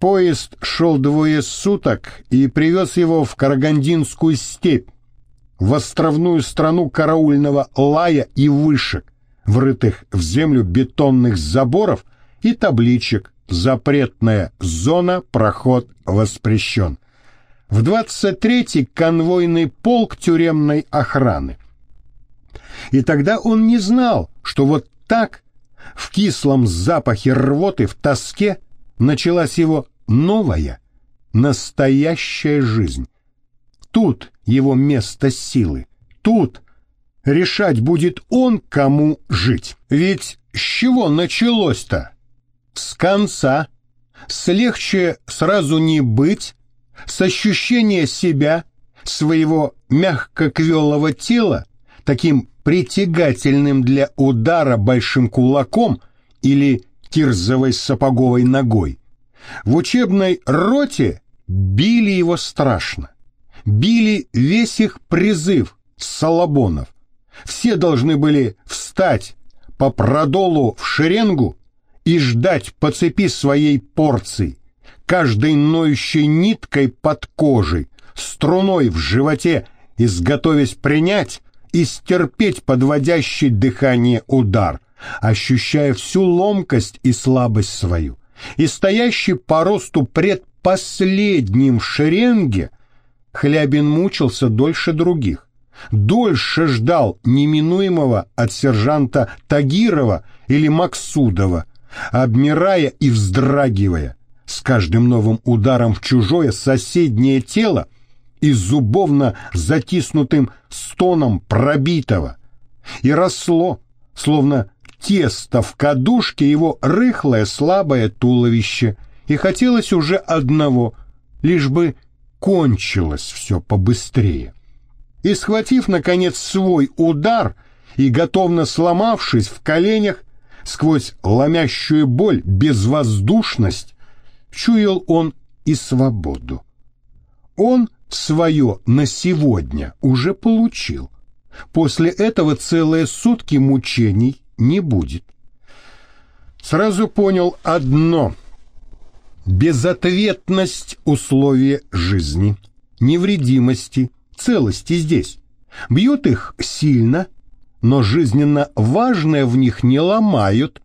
Поезд шел двое суток и привез его в Карагандинскую степь, в островную страну караульного лая и вышек, врытых в землю бетонных заборов и табличек «Запретная зона, проход воспрещен». В 23-й конвойный полк тюремной охраны. И тогда он не знал, что вот так, в кислом запахе рвоты, в тоске, началась его новая, настоящая жизнь. Тут его место силы. Тут решать будет он, кому жить. Ведь с чего началось-то? С конца. Слегче сразу не быть, с ощущения себя, своего мягко-квелого тела, таким притягательным для удара большим кулаком или кирзовой сапоговой ногой. В учебной роте били его страшно. Били весь их призыв Салабонов. Все должны были встать по продолу в шеренгу и ждать по цепи своей порции, каждой ноющей ниткой под кожей, струной в животе, изготовясь принять и стерпеть подводящий дыхание удар, ощущая всю ломкость и слабость свою. И стоящий по росту предпоследним в шеренге, Хлябин мучился дольше других, дольше ждал неминуемого от сержанта Тагирова или Максудова, обмирая и вздрагивая, с каждым новым ударом в чужое соседнее тело и зубовно затиснутым стоном пробитого. И росло, словно тесто в кадушке его рыхлое слабое туловище, и хотелось уже одного, лишь бы кончилось все побыстрее. И схватив, наконец, свой удар и готовно сломавшись в коленях, сквозь ломящую боль, безвоздушность, чуял он и свободу. Он свое на сегодня уже получил. После этого целые сутки мучений не будет. Сразу понял одно – безответность условия жизни, невредимости, целости здесь. Бьют их сильно, но жизненно важное в них не ломают,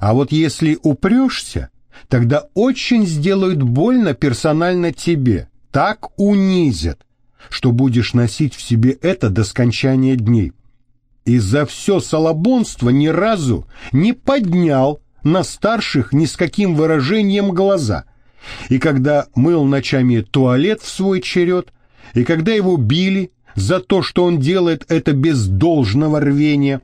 а вот если упрешься, тогда очень сделают больно персонально тебе, так унизят, что будешь носить в себе это до скончания дней. И за все салабонство ни разу не поднял на старших ни с каким выражением глаза. И когда мыл ночами туалет в свой черед, и когда его били за то, что он делает это без должного рвения,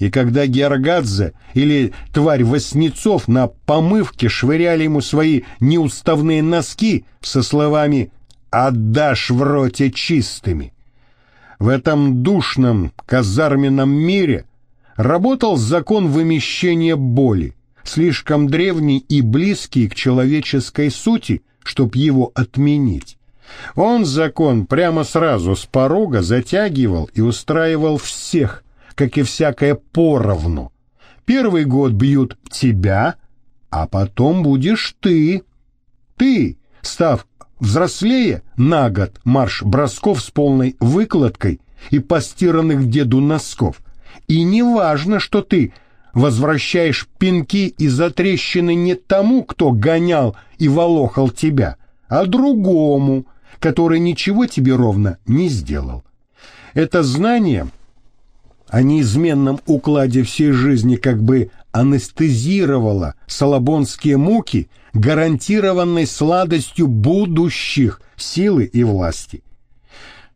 и когда Георгадзе или тварь Васнецов на помывке швыряли ему свои неуставные носки со словами «отдашь в роте чистыми», в этом душном казарменном мире работал закон вымещения боли, слишком древний и близкий к человеческой сути, чтоб его отменить. Он закон прямо сразу с порога затягивал и устраивал всех, как и всякое поровну. Первый год бьют тебя, а потом будешь ты. Ты, став Взрослее на год марш бросков с полной выкладкой и постиранных деду носков. И не важно, что ты возвращаешь пинки и затрещины не тому, кто гонял и волохал тебя, а другому, который ничего тебе ровно не сделал. Это знание о неизменном укладе всей жизни как бы анестезировало салабонские муки – гарантированной сладостью будущих силы и власти.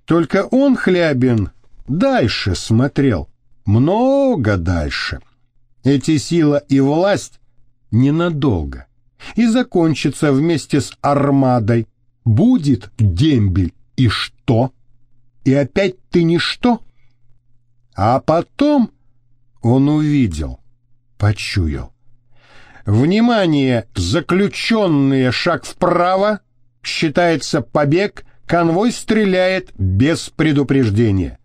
Только он, Хлябин, дальше смотрел, много дальше. Эти сила и власть ненадолго и закончатся вместе с армадой. Будет дембель, и что? И опять ты ничто? А потом он увидел, почуял. Внимание, заключенные, шаг вправо, считается побег, конвой стреляет без предупреждения.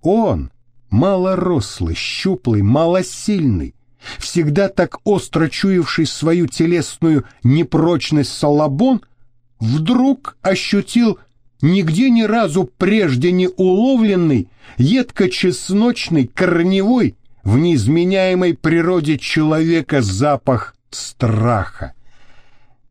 Он, малорослый, щуплый, малосильный, всегда так остро чуявший свою телесную непрочность Салабон, вдруг ощутил нигде ни разу прежде не уловленный, едко-чесночный, корневой, в неизменяемой природе человека запах страха.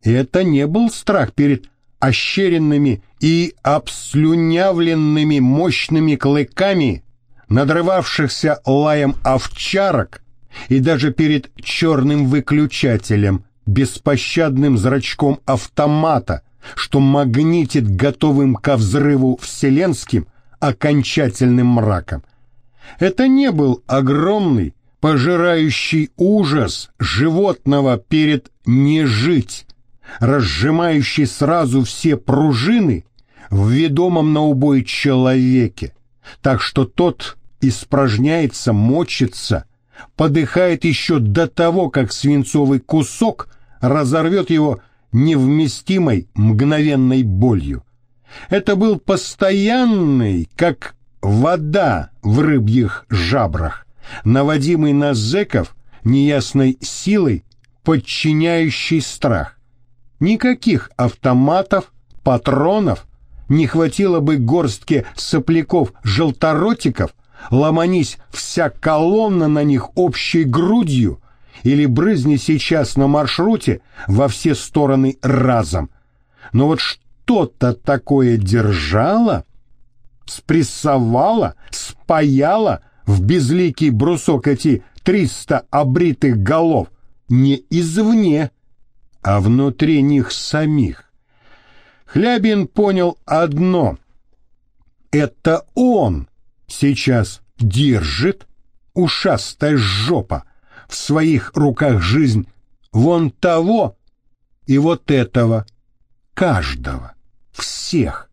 И это не был страх перед ощеренными и обслюнявленными мощными клыками, надрывавшихся лаем овчарок, и даже перед черным выключателем, беспощадным зрачком автомата, что магнитит готовым ко взрыву вселенским окончательным мраком. Это не был огромный, пожирающий ужас животного перед «не жить», разжимающий сразу все пружины в ведомом на убой человеке, так что тот испражняется, мочится, подыхает еще до того, как свинцовый кусок разорвет его невместимой мгновенной болью. Это был постоянный, как вода в рыбьих жабрах, наводимый на зэков неясной силой, подчиняющий страх. Никаких автоматов, патронов не хватило бы горстке сопляков-желторотиков, ломанись вся колонна на них общей грудью или брызни сейчас на маршруте во все стороны разом. Но вот что-то такое держало, спрессовало, спаяло в безликий брусок эти триста обритых голов не извне, а внутри них самих. Хлябин понял одно. Это он сейчас держит, ушастая жопа, в своих руках жизнь вон того и вот этого, каждого, всех.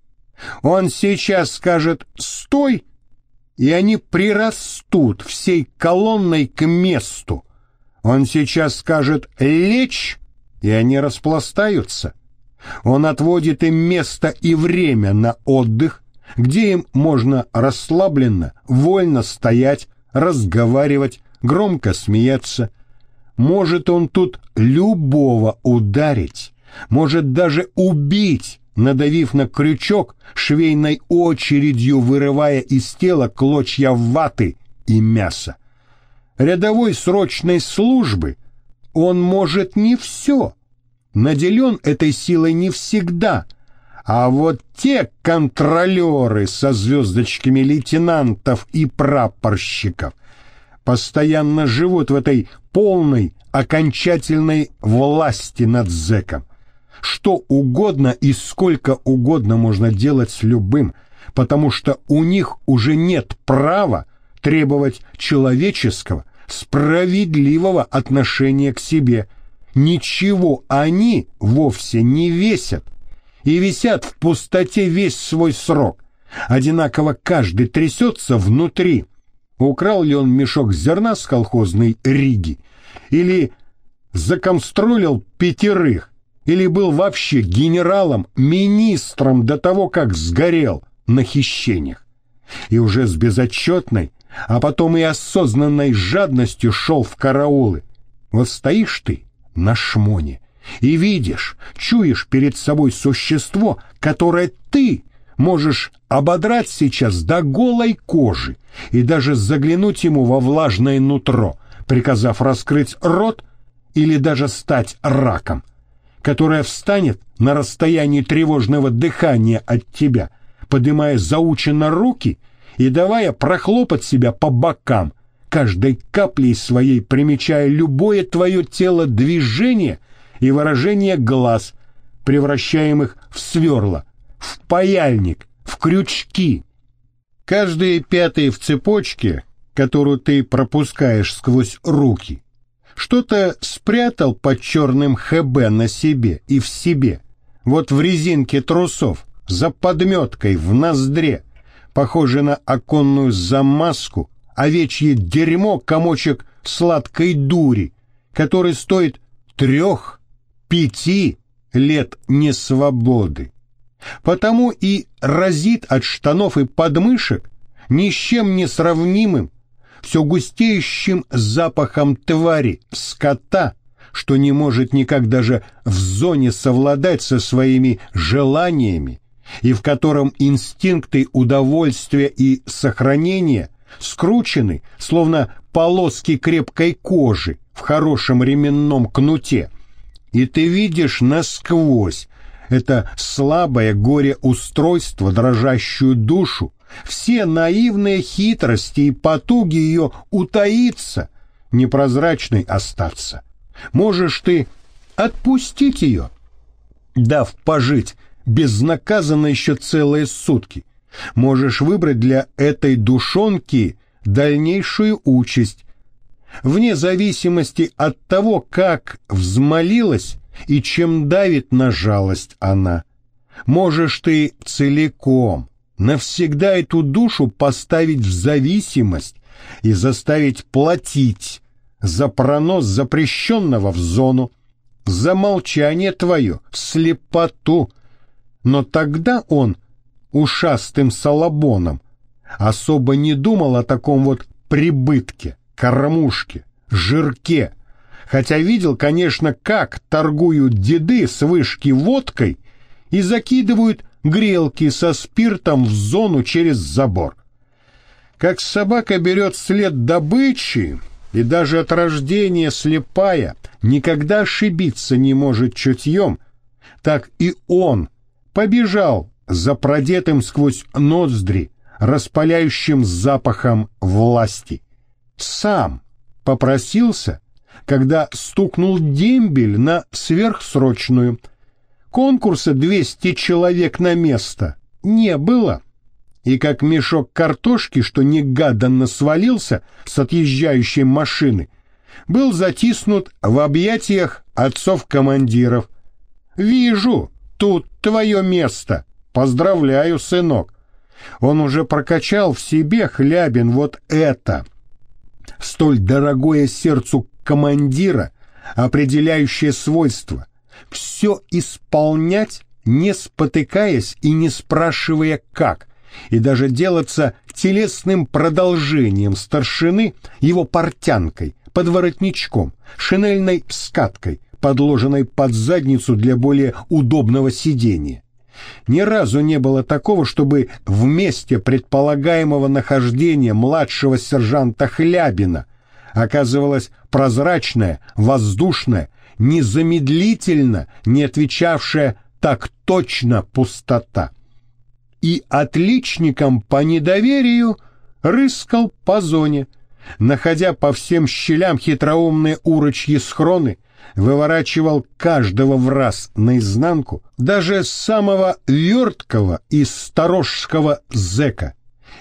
Он сейчас скажет «стой», и они прирастут всей колонной к месту. Он сейчас скажет «лечь», и они распластаются. Он отводит им место и время на отдых, где им можно расслабленно, вольно стоять, разговаривать, громко смеяться. Может он тут любого ударить, может даже убить, надавив на крючок, швейной очередью вырывая из тела клочья ваты и мяса. Рядовой срочной службы он может не все, наделен этой силой не всегда, а вот те контролеры со звездочками лейтенантов и прапорщиков постоянно живут в этой полной, окончательной власти над зэком. Что угодно и сколько угодно можно делать с любым, потому что у них уже нет права требовать человеческого, справедливого отношения к себе. Ничего они вовсе не весят и висят в пустоте весь свой срок. Одинаково каждый трясется внутри. Украл ли он мешок зерна с колхозной Риги? Или законстролил пятерых? Или был вообще генералом, министром до того, как сгорел на хищениях? И уже с безотчетной, а потом и осознанной жадностью шел в караулы. Вот стоишь ты на шмоне и видишь, чуешь перед собой существо, которое ты можешь ободрать сейчас до голой кожи и даже заглянуть ему во влажное нутро, приказав раскрыть рот или даже стать раком, которое встанет на расстоянии тревожного дыхания от тебя, поднимая заученно руки и давая прохлопать себя по бокам, каждой каплей своей примечая любое твое тело движение и выражение глаз, превращаемых в сверла, в паяльник, в крючки. Каждый пятый в цепочке, которую ты пропускаешь сквозь руки, что-то спрятал под черным ХБ на себе и в себе, вот в резинке трусов, за подметкой в ноздре, похоже на оконную замазку, овечье дерьмо, комочек сладкой дури, который стоит трех, пяти лет несвободы. Потому и разит от штанов и подмышек ни с чем не сравнимым, все густеющим запахом твари, скота, что не может никак даже в зоне совладать со своими желаниями, и в котором инстинкты удовольствия и сохранения скручены, словно полоски крепкой кожи в хорошем ременном кнуте. И ты видишь насквозь это слабое горе-устройство, дрожащую душу, все наивные хитрости и потуги ее утаиться, непрозрачной остаться. Можешь ты отпустить ее, дав пожить безнаказанно еще целые сутки. Можешь выбрать для этой душонки дальнейшую участь, вне зависимости от того, как взмолилась и чем давит на жалость она. Можешь ты целиком, навсегда эту душу поставить в зависимость и заставить платить за пронос запрещенного в зону, за молчание твое, слепоту. Но тогда он, ушастым салабоном, особо не думал о таком вот прибытке, кормушке, жирке, хотя видел, конечно, как торгуют деды с вышки водкой и закидывают грелки со спиртом в зону через забор. Как собака берет след добычи, и даже от рождения слепая никогда ошибиться не может чутьем, так и он побежал за продетым сквозь ноздри распаляющим запахом власти. Сам попросился, когда стукнул дембель на сверхсрочную – Конкурса 200 человек на место не было. И как мешок картошки, что негаданно свалился с отъезжающей машины, был затиснут в объятиях отцов-командиров. «Вижу, тут твое место. Поздравляю, сынок». Он уже прокачал в себе, Хлябин, вот это. Столь дорогое сердцу командира, определяющее свойство — все исполнять, не спотыкаясь и не спрашивая как, и даже делаться телесным продолжением старшины его портянкой, под воротничком, шинельной скаткой, подложенной под задницу для более удобного сидения. Ни разу не было такого, чтобы в месте предполагаемого нахождения младшего сержанта Хлябина оказывалась прозрачная, воздушная, незамедлительно не отвечавшая так точно пустота. И отличником по недоверию рыскал по зоне, находя по всем щелям хитроумные урочьи схроны, выворачивал каждого в раз наизнанку, даже самого верткого и сторожского зэка.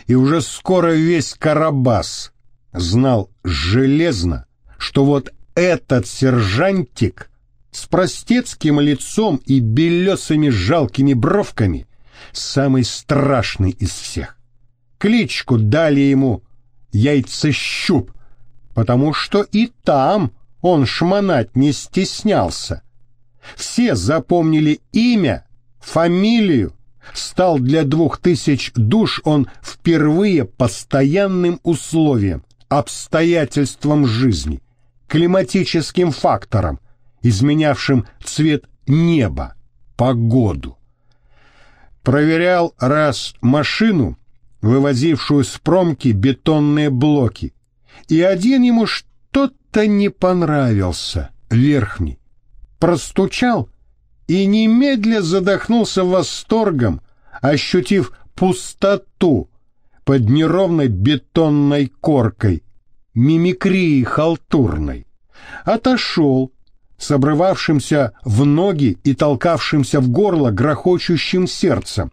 И уже скоро весь Карабас знал железно, что вот этот сержантик с простецким лицом и белесыми жалкими бровками самый страшный из всех. Кличку дали ему яйцещуп, потому что и там он шмонать не стеснялся. Все запомнили имя, фамилию, стал для двух тысяч душ он впервые постоянным условием, обстоятельством жизни климатическим фактором, изменявшим цвет неба, погоду. Проверял раз машину, вывозившую с промки бетонные блоки, и один ему что-то не понравился, верхний. Простучал и немедля задохнулся восторгом, ощутив пустоту под неровной бетонной коркой, мимикрии халтурной, отошел с обрывавшимся в ноги и толкавшимся в горло грохочущим сердцем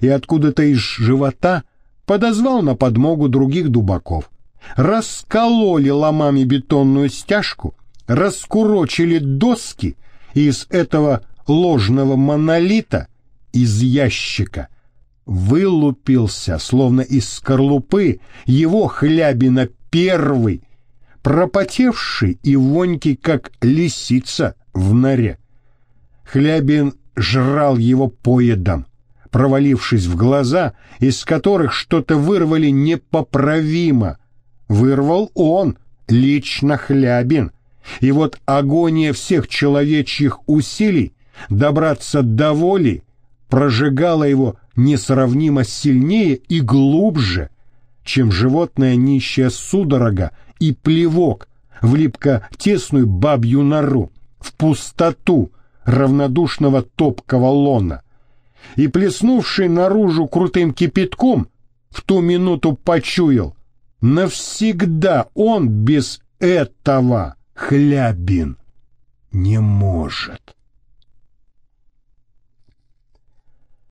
и откуда-то из живота подозвал на подмогу других дубаков. Раскололи ломами бетонную стяжку, раскурочили доски, и из этого ложного монолита, из ящика, вылупился, словно из скорлупы, его хлябина первый, пропотевший и вонький, как лисица в норе. Хлябин жрал его поедом, провалившись в глаза, из которых что-то вырвали непоправимо, вырвал он, лично Хлябин. И вот агония всех человечьих усилий добраться до воли прожигала его несравнимо сильнее и глубже, чем животное нищая судорога и плевок в липко-тесную бабью нору, в пустоту равнодушного топкого лона. И плеснувший наружу крутым кипятком, в ту минуту почуял, навсегда он без этого хлябин не может.